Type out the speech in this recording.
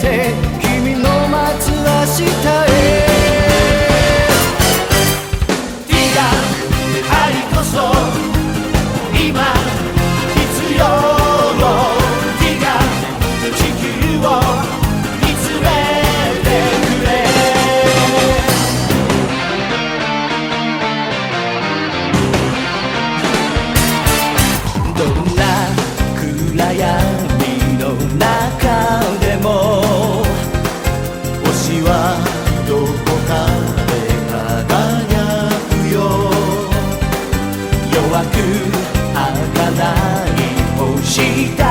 て君の待つ明日へ「ティーガありこそ今必要」「ティガ地球を見つめてくれ」「どんな暗闇记得